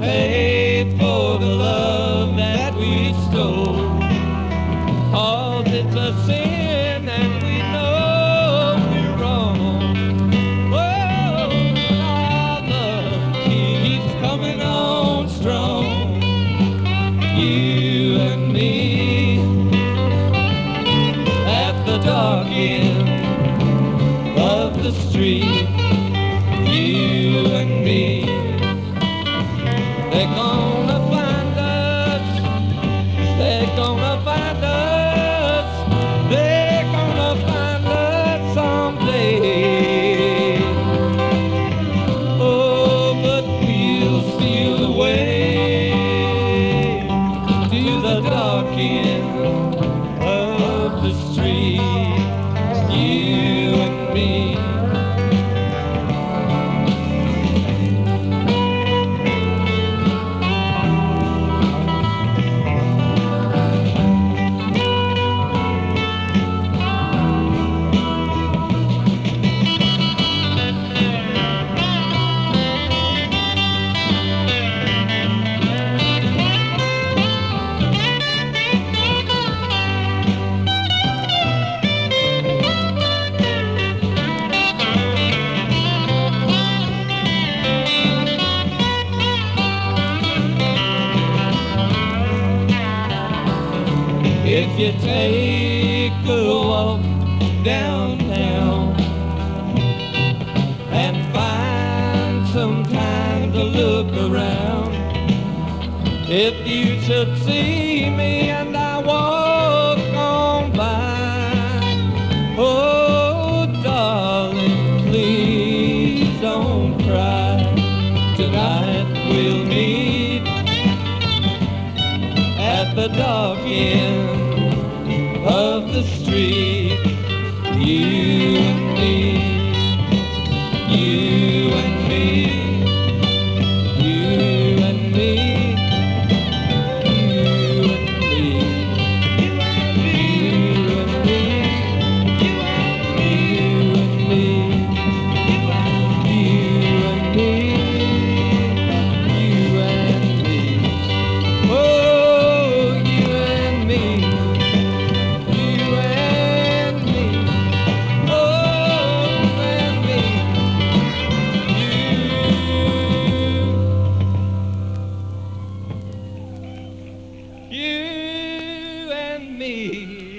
pay for the love that we stole. Cause it's a sin and we know we're wrong. Oh, our love keeps coming on strong. You and me at the dark end of the street. walking If you take a walk downtown and find some time to look around, if you should see me and I walk on by, oh darling, please don't cry. Tonight we'll meet at the dark end of the street. You me.